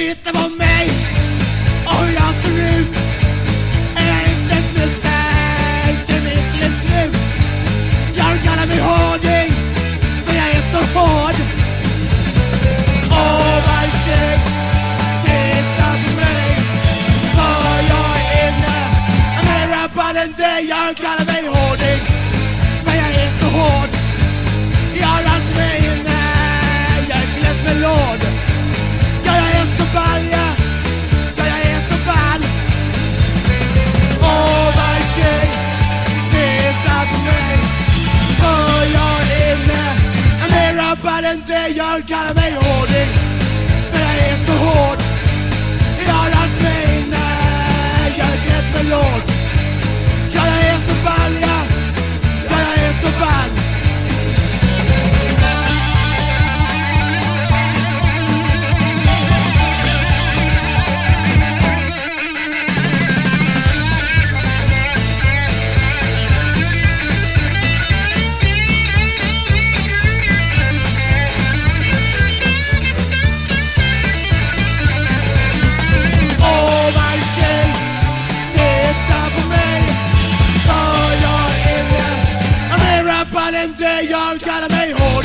tittar på mig och hur jag ser ut. Är inte snygg ser mig till en skruv Jag kallar mig hårding för jag är så hård. Åh vad käck, inte gör kallar mig ordning. För jag är så hård. Modern day, y'all gotta be home.